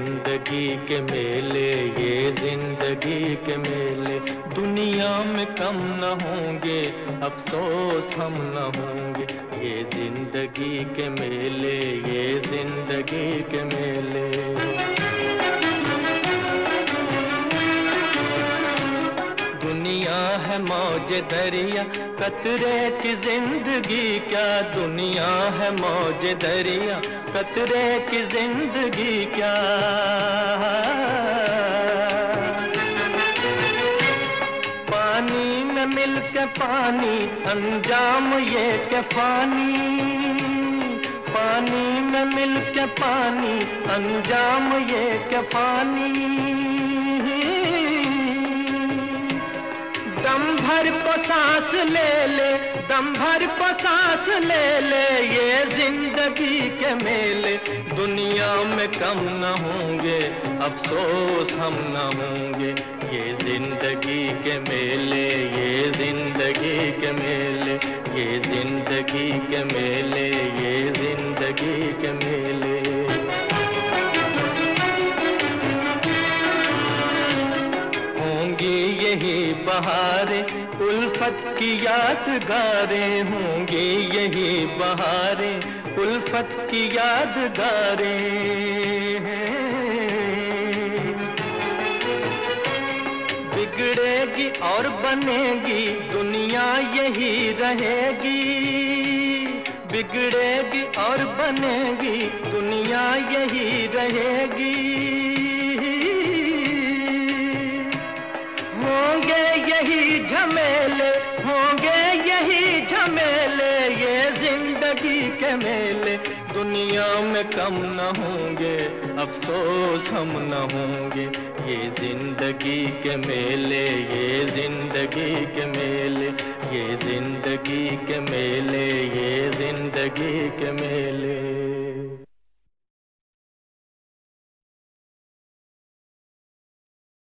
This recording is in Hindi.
ज़िंदगी के मेले, ये ज़िंदगी के मेले। दुनिया में कम न होंगे, अफसोस हम न होंगे। ये ज़िंदगी के मेले, ये ज़िंदगी के मेले। दुनिया है मौज दरिया, कतरे की ज़िंदगी, क्या दुनिया है मौज दरिया, कतरे की ज़िंदगी, क्या? पानी में मिल के पानी, अंजाम ये के पानी। पानी में मिल के पानी, अंजाम ये के पानी। भर को सांस ले ले दम भर को सांस ले ले, ये ज़िंदगी के मेले। दुनिया में कम न होंगे, अफसोस हम न होंगे। ये ज़िंदगी के मेले, ये ज़िंदगी के मेले, ये ज़िंदगी के मेले, ये ज़िंदगी के मेले। बहारें, उल्फत की यादगारें होंगी यही बहारे, उल्फत की यादगारें बिगड़ेगी और बनेगी, दुनिया यही रहेगी। बिगड़ेगी और बनेगी, दुनिया यही रहेगी। होंगे यही झमेले, ये ज़िंदगी के मेले। दुनिया में कम न होंगे, अफसोस हम न होंगे। ये ज़िंदगी के मेले, ये ज़िंदगी के मेले। ये ज़िंदगी के मेले, ये ज़िंदगी के मेले।